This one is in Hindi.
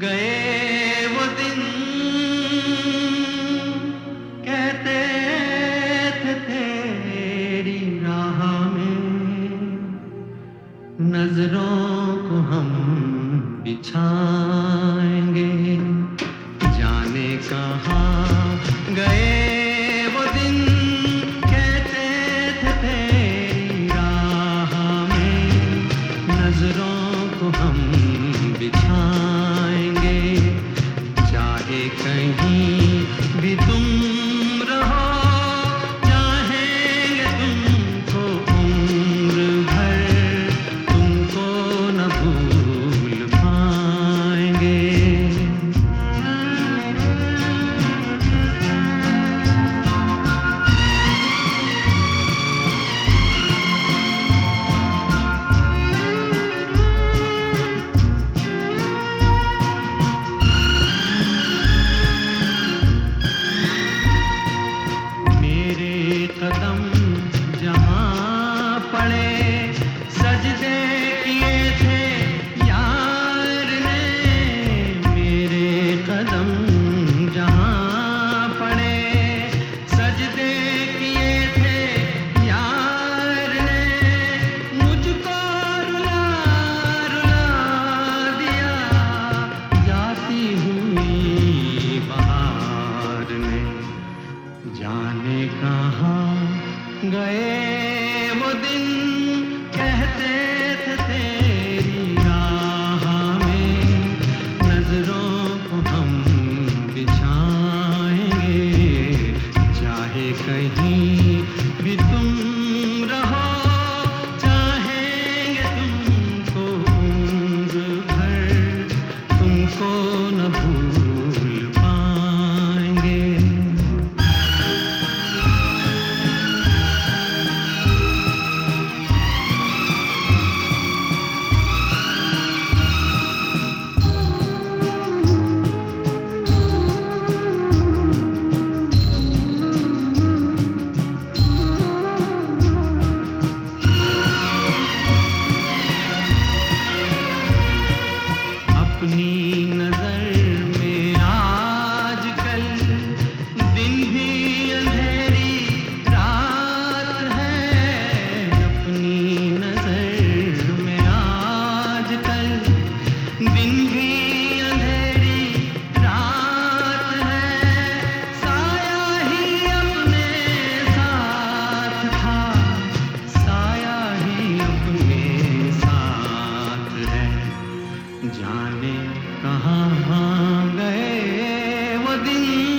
गए वो दिन। कहते थे तेरी राह में नज़रों को हम बिछा गए जाने कहाँ गए वो दिन?